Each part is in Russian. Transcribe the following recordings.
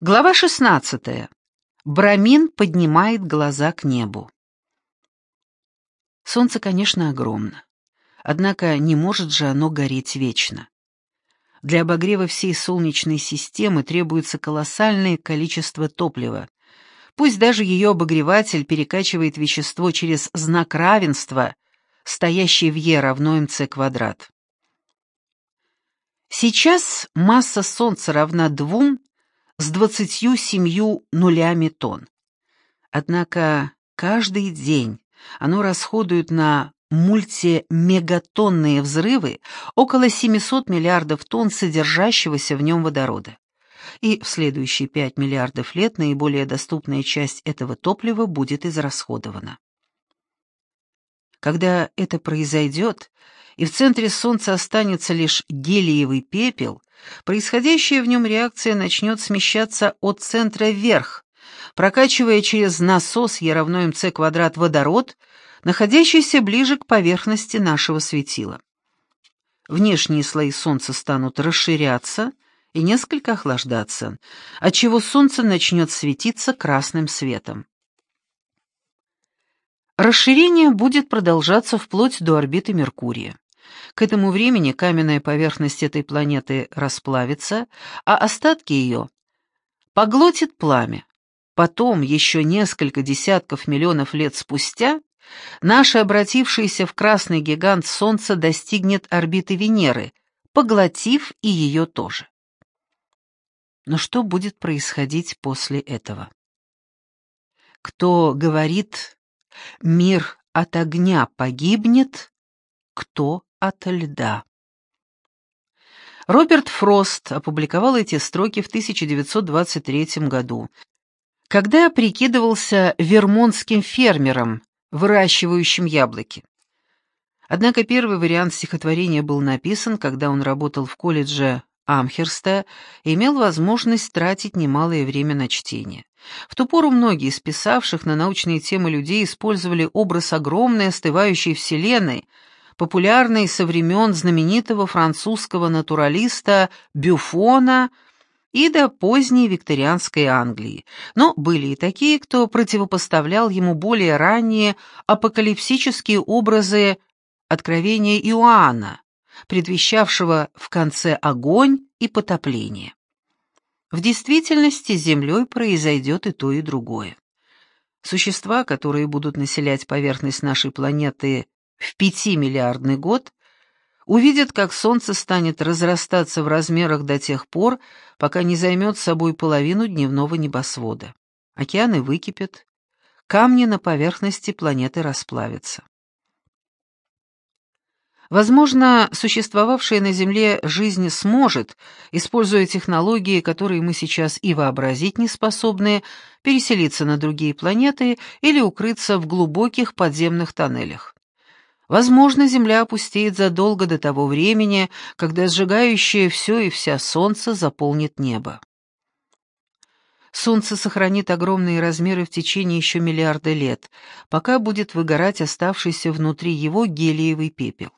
Глава 16. Брамин поднимает глаза к небу. Солнце, конечно, огромно. Однако не может же оно гореть вечно. Для обогрева всей Солнечной системы требуется колоссальное количество топлива. Пусть даже ее обогреватель перекачивает вещество через знак равенства, стоящий в Е равно МЦ квадрат. Сейчас масса Солнца равна двум с двадцатью семью нулями тонн. Однако каждый день оно расходует на мультимегатонные взрывы около 700 миллиардов тонн содержащегося в нем водорода. И в следующие 5 миллиардов лет наиболее доступная часть этого топлива будет израсходована. Когда это произойдет, и в центре Солнца останется лишь гелиевый пепел, происходящая в нем реакция начнет смещаться от центра вверх, прокачивая через насос Е равно МЦ квадрат водород, находящийся ближе к поверхности нашего светила. Внешние слои Солнца станут расширяться и несколько охлаждаться, отчего Солнце начнет светиться красным светом. Расширение будет продолжаться вплоть до орбиты Меркурия. К этому времени каменная поверхность этой планеты расплавится, а остатки ее поглотит пламя. Потом, еще несколько десятков миллионов лет спустя, наше обратившееся в красный гигант Солнце достигнет орбиты Венеры, поглотив и ее тоже. Но что будет происходить после этого? Кто говорит «мир от огня погибнет», кто от льда. Роберт Фрост опубликовал эти строки в 1923 году, когда прикидывался вермонтским фермером, выращивающим яблоки. Однако первый вариант стихотворения был написан, когда он работал в колледже Амхерста и имел возможность тратить немалое время на чтение. В ту пору многие из писавших на научные темы людей использовали образ огромной остывающей вселенной, популярный со времен знаменитого французского натуралиста Бюфона и до поздней викторианской Англии, но были и такие, кто противопоставлял ему более ранние апокалипсические образы откровения Иоанна, предвещавшего в конце огонь и потопление. В действительности с Землей произойдет и то, и другое. Существа, которые будут населять поверхность нашей планеты в пятимиллиардный год увидят, как Солнце станет разрастаться в размерах до тех пор, пока не займет собой половину дневного небосвода. Океаны выкипят, камни на поверхности планеты расплавятся. Возможно, существовавшая на Земле жизнь сможет, используя технологии, которые мы сейчас и вообразить не способны, переселиться на другие планеты или укрыться в глубоких подземных тоннелях. Возможно, Земля опустеет задолго до того времени, когда сжигающее все и вся Солнце заполнит небо. Солнце сохранит огромные размеры в течение еще миллиарда лет, пока будет выгорать оставшийся внутри его гелиевый пепел.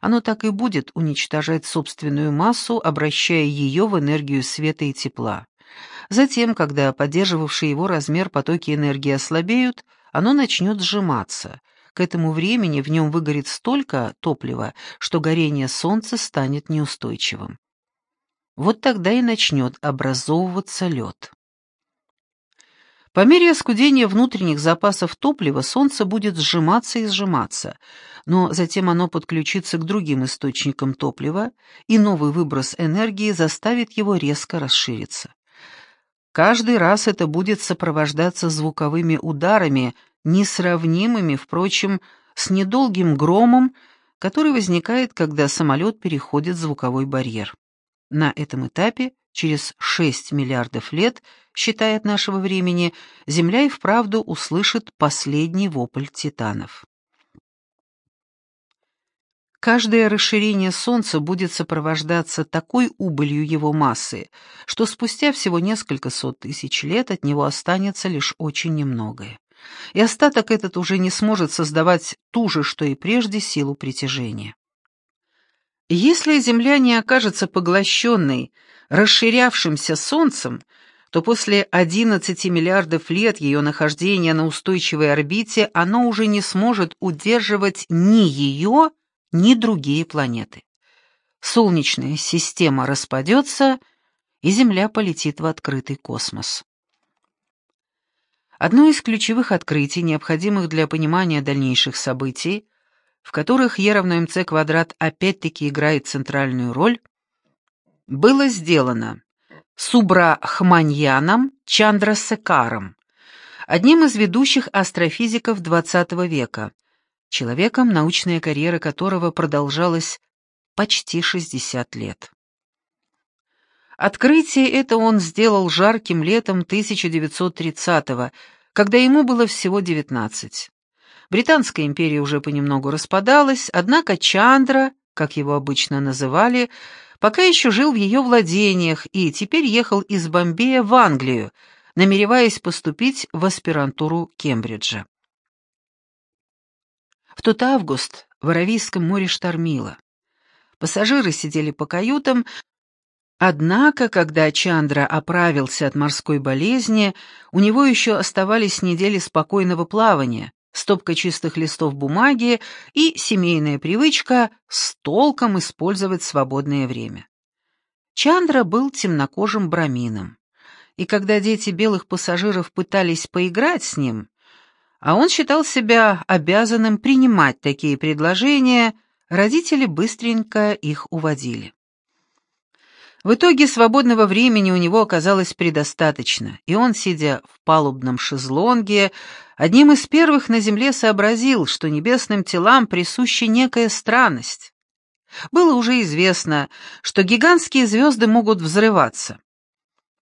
Оно так и будет уничтожать собственную массу, обращая ее в энергию света и тепла. Затем, когда поддерживавшие его размер потоки энергии ослабеют, оно начнет сжиматься — к этому времени в нем выгорит столько топлива, что горение Солнца станет неустойчивым. Вот тогда и начнет образовываться лед. По мере оскудения внутренних запасов топлива Солнце будет сжиматься и сжиматься, но затем оно подключится к другим источникам топлива, и новый выброс энергии заставит его резко расшириться. Каждый раз это будет сопровождаться звуковыми ударами, несравнимыми, впрочем, с недолгим громом, который возникает, когда самолет переходит звуковой барьер. На этом этапе, через 6 миллиардов лет, считая от нашего времени, Земля и вправду услышит последний вопль титанов. Каждое расширение Солнца будет сопровождаться такой убылью его массы, что спустя всего несколько сот тысяч лет от него останется лишь очень немногое и остаток этот уже не сможет создавать ту же, что и прежде, силу притяжения. Если Земля не окажется поглощенной, расширявшимся Солнцем, что после 11 миллиардов лет ее нахождения на устойчивой орбите оно уже не сможет удерживать ни ее, ни другие планеты. Солнечная система распадется, и Земля полетит в открытый космос. Одно из ключевых открытий, необходимых для понимания дальнейших событий, в которых Е равно МЦ квадрат опять-таки играет центральную роль, было сделано Субрахманьяном Чандрасекаром, одним из ведущих астрофизиков XX века, человеком, научная карьера которого продолжалась почти 60 лет. Открытие это он сделал жарким летом 1930-го, когда ему было всего 19. Британская империя уже понемногу распадалась, однако Чандра, как его обычно называли, пока еще жил в ее владениях и теперь ехал из Бомбея в Англию, намереваясь поступить в аспирантуру Кембриджа. В тот август в Аравийском море штормило. Пассажиры сидели по каютам, однако, когда Чандра оправился от морской болезни, у него еще оставались недели спокойного плавания, стопка чистых листов бумаги и семейная привычка с толком использовать свободное время. Чандра был темнокожим брамином, и когда дети белых пассажиров пытались поиграть с ним, а он считал себя обязанным принимать такие предложения, родители быстренько их уводили. В итоге свободного времени у него оказалось предостаточно, и он, сидя в палубном шезлонге, одним из первых на земле сообразил, что небесным телам присуща некая странность. Было уже известно, что гигантские звезды могут взрываться.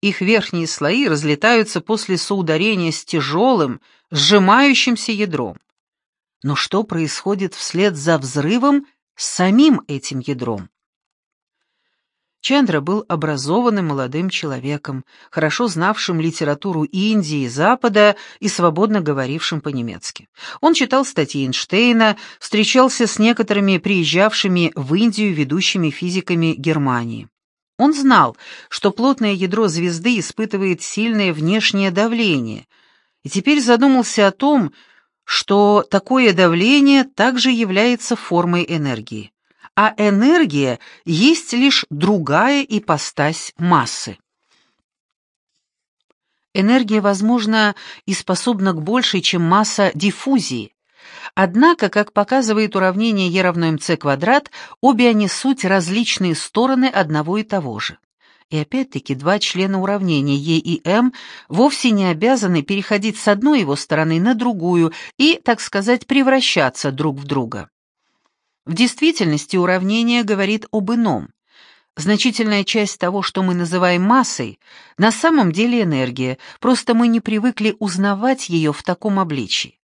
Их верхние слои разлетаются после соударения с тяжелым, сжимающимся ядром. Но что происходит вслед за взрывом с самим этим ядром? Чандра был образованным молодым человеком, хорошо знавшим литературу Индии и Запада и свободно говорившим по-немецки. Он читал статьи Эйнштейна, встречался с некоторыми приезжавшими в Индию ведущими физиками Германии. Он знал, что плотное ядро звезды испытывает сильное внешнее давление, и теперь задумался о том, что такое давление также является формой энергии а энергия есть лишь другая ипостась массы. Энергия, возможно, и способна к большей, чем масса диффузии. Однако, как показывает уравнение Е равно МЦ квадрат, обе они суть различные стороны одного и того же. И опять-таки два члена уравнения Е и М вовсе не обязаны переходить с одной его стороны на другую и, так сказать, превращаться друг в друга. В действительности уравнение говорит об ином. Значительная часть того, что мы называем массой, на самом деле энергия, просто мы не привыкли узнавать ее в таком обличии.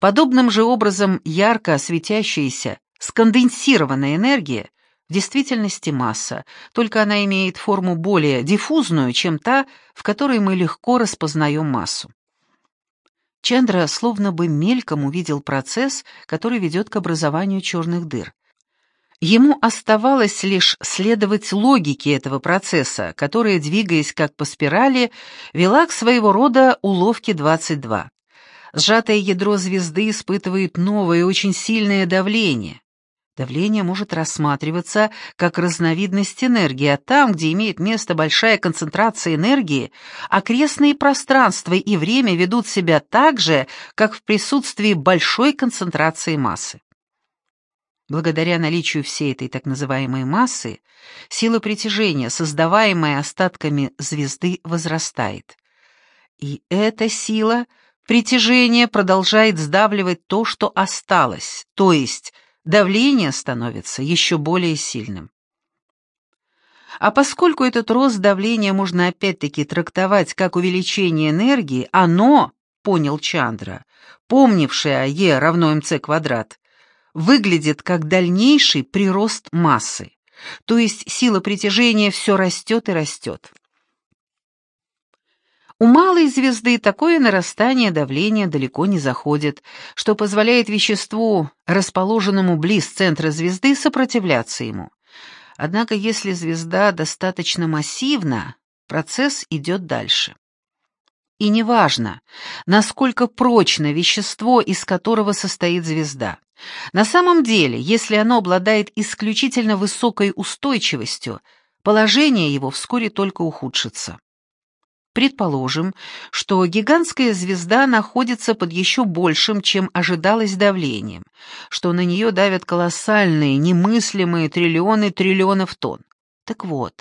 Подобным же образом ярко светящаяся, сконденсированная энергия в действительности масса, только она имеет форму более диффузную, чем та, в которой мы легко распознаем массу. Чандра словно бы мельком увидел процесс, который ведет к образованию черных дыр. Ему оставалось лишь следовать логике этого процесса, которая, двигаясь как по спирали, вела к своего рода уловке 22. Сжатое ядро звезды испытывает новое очень сильное давление. Давление может рассматриваться как разновидность энергии, а там, где имеет место большая концентрация энергии, окрестные пространства и время ведут себя так же, как в присутствии большой концентрации массы. Благодаря наличию всей этой так называемой массы, сила притяжения, создаваемая остатками звезды, возрастает. И эта сила притяжения продолжает сдавливать то, что осталось, то есть давление становится еще более сильным. А поскольку этот рост давления можно опять-таки трактовать как увеличение энергии, оно, понял Чандра, помнившее о Е равно МЦ квадрат, выглядит как дальнейший прирост массы, то есть сила притяжения все растет и растет. У малой звезды такое нарастание давления далеко не заходит, что позволяет веществу, расположенному близ центра звезды, сопротивляться ему. Однако если звезда достаточно массивна, процесс идет дальше. и неважно, насколько прочно вещество, из которого состоит звезда. На самом деле, если оно обладает исключительно высокой устойчивостью, положение его вскоре только ухудшится. Предположим, что гигантская звезда находится под еще большим, чем ожидалось давлением, что на нее давят колоссальные, немыслимые триллионы триллионов тонн. Так вот,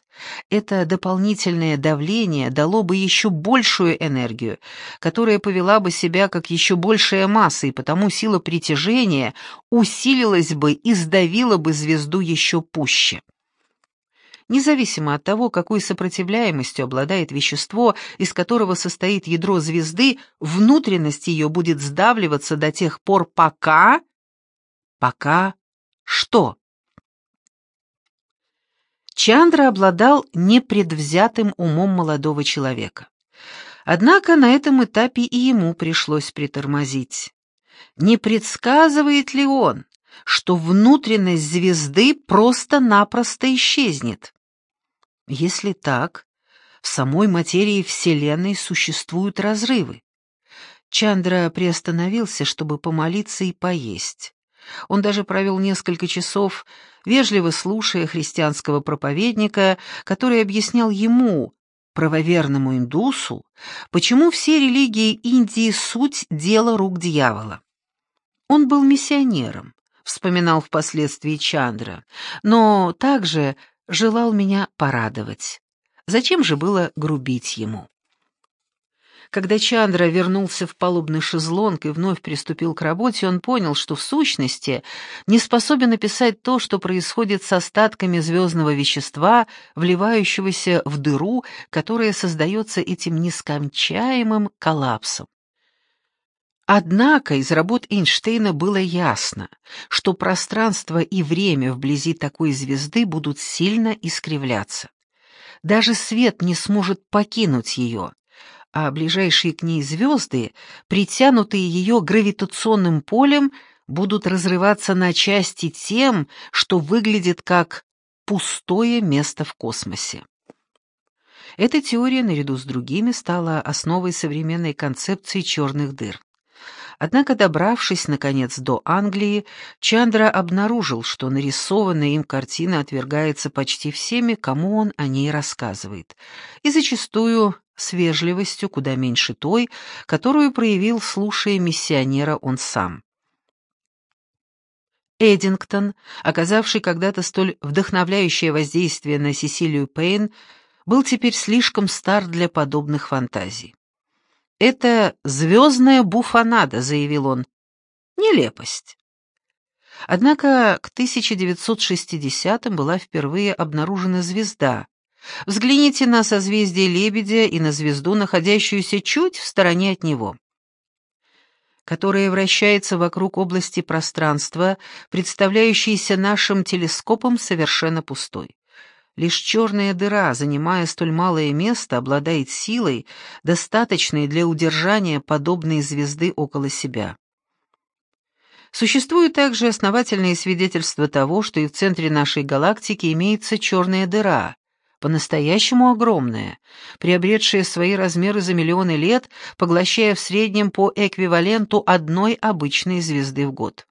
это дополнительное давление дало бы еще большую энергию, которая повела бы себя как еще большая масса, и потому сила притяжения усилилась бы и сдавила бы звезду еще пуще. Независимо от того, какой сопротивляемостью обладает вещество, из которого состоит ядро звезды, внутренность ее будет сдавливаться до тех пор, пока... Пока что? Чандра обладал непредвзятым умом молодого человека. Однако на этом этапе и ему пришлось притормозить. Не предсказывает ли он, что внутренность звезды просто-напросто исчезнет? Если так, в самой материи Вселенной существуют разрывы. Чандра приостановился, чтобы помолиться и поесть. Он даже провел несколько часов, вежливо слушая христианского проповедника, который объяснял ему, правоверному индусу, почему все религии Индии суть дела рук дьявола. Он был миссионером, вспоминал впоследствии Чандра, но также желал меня порадовать. Зачем же было грубить ему? Когда Чандра вернулся в палубный шезлонг и вновь приступил к работе, он понял, что в сущности не способен описать то, что происходит с остатками звездного вещества, вливающегося в дыру, которая создается этим нескончаемым коллапсом. Однако из работ Эйнштейна было ясно, что пространство и время вблизи такой звезды будут сильно искривляться. Даже свет не сможет покинуть ее, а ближайшие к ней звезды, притянутые ее гравитационным полем, будут разрываться на части тем, что выглядит как пустое место в космосе. Эта теория, наряду с другими, стала основой современной концепции черных дыр. Однако, добравшись, наконец, до Англии, Чандра обнаружил, что нарисованная им картина отвергается почти всеми, кому он о ней рассказывает, и зачастую с вежливостью куда меньше той, которую проявил, слушая миссионера он сам. Эдингтон, оказавший когда-то столь вдохновляющее воздействие на Сесилию Пейн, был теперь слишком стар для подобных фантазий. «Это звездная буфанада», — заявил он. «Нелепость». Однако к 1960-м была впервые обнаружена звезда, Взгляните на созвездие Лебедя и на звезду, находящуюся чуть в стороне от него, которая вращается вокруг области пространства, представляющейся нашим телескопом совершенно пустой. Лишь черная дыра, занимая столь малое место, обладает силой, достаточной для удержания подобной звезды около себя. Существуют также основательные свидетельства того, что и в центре нашей галактики имеется черная дыра, по-настоящему огромная, приобретшая свои размеры за миллионы лет, поглощая в среднем по эквиваленту одной обычной звезды в год.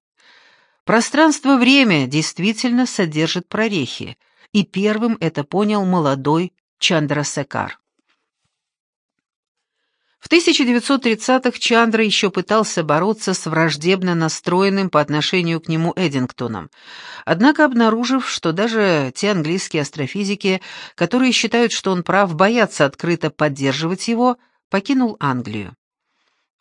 Пространство-время действительно содержит прорехи, и первым это понял молодой Чандрасекар. В 1930-х Чандра еще пытался бороться с враждебно настроенным по отношению к нему Эдингтоном, однако обнаружив, что даже те английские астрофизики, которые считают, что он прав, боятся открыто поддерживать его, покинул Англию.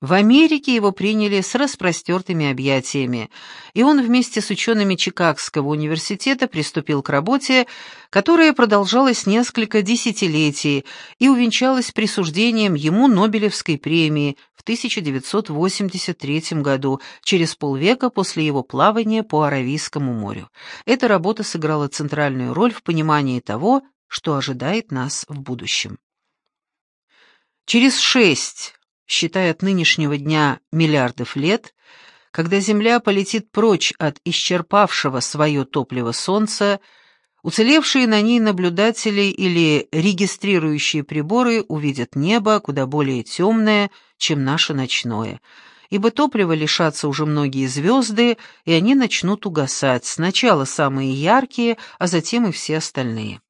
В Америке его приняли с распростертыми объятиями, и он вместе с учеными Чикагского университета приступил к работе, которая продолжалась несколько десятилетий и увенчалась присуждением ему Нобелевской премии в 1983 году, через полвека после его плавания по Аравийскому морю. Эта работа сыграла центральную роль в понимании того, что ожидает нас в будущем. Через шесть считая от нынешнего дня миллиардов лет, когда Земля полетит прочь от исчерпавшего свое топливо Солнца, Уцелевшие на ней наблюдатели или регистрирующие приборы увидят небо куда более темное, чем наше ночное, ибо топлива лишатся уже многие звезды, и они начнут угасать, сначала самые яркие, а затем и все остальные.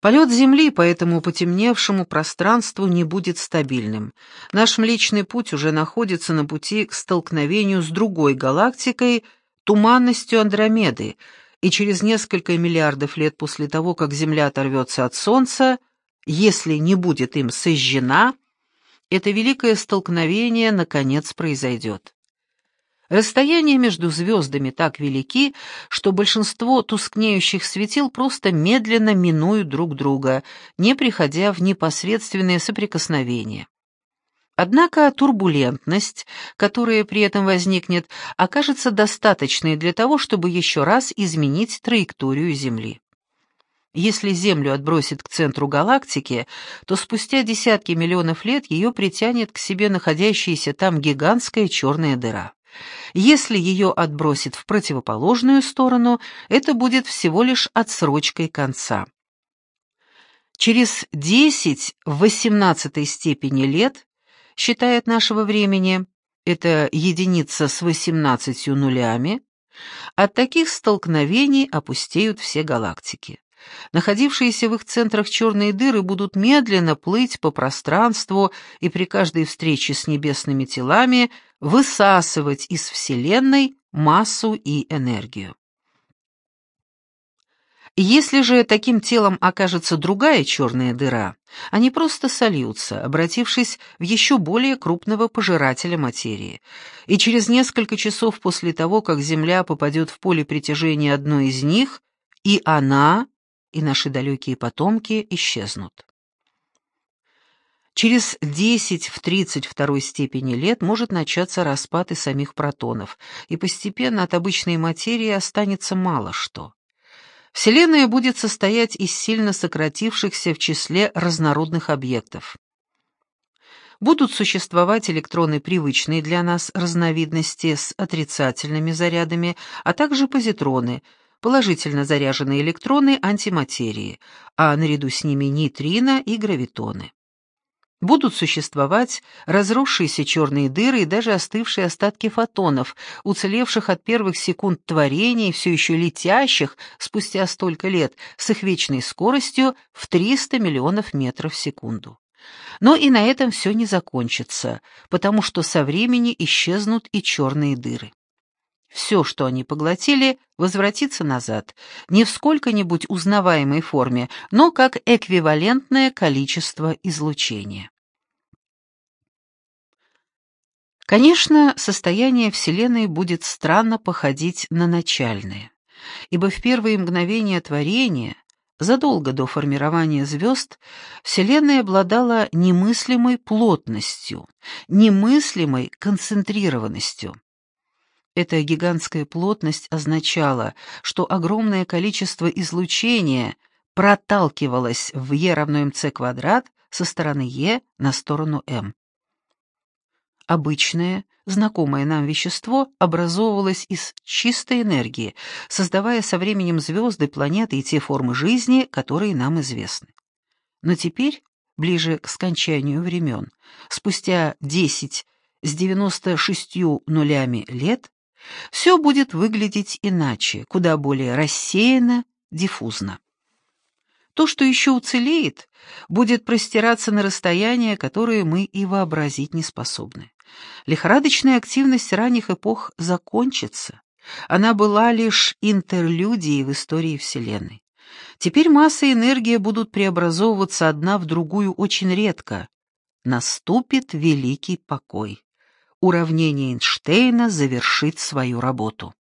Полет Земли по этому потемневшему пространству не будет стабильным. Наш Млечный Путь уже находится на пути к столкновению с другой галактикой — туманностью Андромеды, и через несколько миллиардов лет после того, как Земля оторвется от Солнца, если не будет им сожжена, это великое столкновение наконец произойдет. Расстояния между звездами так велики, что большинство тускнеющих светил просто медленно минуют друг друга, не приходя в непосредственное соприкосновение. Однако турбулентность, которая при этом возникнет, окажется достаточной для того, чтобы еще раз изменить траекторию Земли. Если Землю отбросит к центру галактики, то спустя десятки миллионов лет ее притянет к себе находящаяся там гигантская черная дыра. Если ее отбросит в противоположную сторону, это будет всего лишь отсрочкой конца. Через 10 в 18 степени лет считая от нашего времени, это единица с 18 нулями, от таких столкновений опустеют все галактики. Находившиеся в их центрах черные дыры будут медленно плыть по пространству и при каждой встрече с небесными телами высасывать из Вселенной массу и энергию. Если же таким телом окажется другая черная дыра, они просто сольются, обратившись в еще более крупного пожирателя материи. И через несколько часов после того, как Земля попадет в поле притяжения одной из них, и она, и наши далекие потомки исчезнут. Через 10 в 32 степени лет может начаться распад и самих протонов, и постепенно от обычной материи останется мало что. Вселенная будет состоять из сильно сократившихся в числе разнородных объектов. Будут существовать электроны привычные для нас разновидности с отрицательными зарядами, а также позитроны, положительно заряженные электроны антиматерии, а наряду с ними нейтрино и гравитоны. Будут существовать разросшиеся черные дыры и даже остывшие остатки фотонов, уцелевших от первых секунд творения все еще летящих спустя столько лет с их вечной скоростью в 300 миллионов метров в секунду. Но и на этом все не закончится, потому что со времени исчезнут и черные дыры. Все, что они поглотили, возвратится назад, не в сколько-нибудь узнаваемой форме, но как эквивалентное количество излучения. Конечно, состояние Вселенной будет странно походить на начальное, ибо в первые мгновения творения, задолго до формирования звезд, Вселенная обладала немыслимой плотностью, немыслимой концентрированностью. Эта гигантская плотность означала, что огромное количество излучения проталкивалось в Е равно МЦ квадрат со стороны Е на сторону М. Обычное, знакомое нам вещество образовывалось из чистой энергии, создавая со временем звезды, планеты и те формы жизни, которые нам известны. Но теперь, ближе к скончанию времен, спустя 10 с 96 нулями лет, все будет выглядеть иначе, куда более рассеянно, диффузно. То, что еще уцелеет, будет простираться на расстояния, которые мы и вообразить не способны. Лихорадочная активность ранних эпох закончится. Она была лишь интерлюдией в истории Вселенной. Теперь масса и энергия будут преобразовываться одна в другую очень редко. Наступит великий покой. Уравнение Эйнштейна завершит свою работу.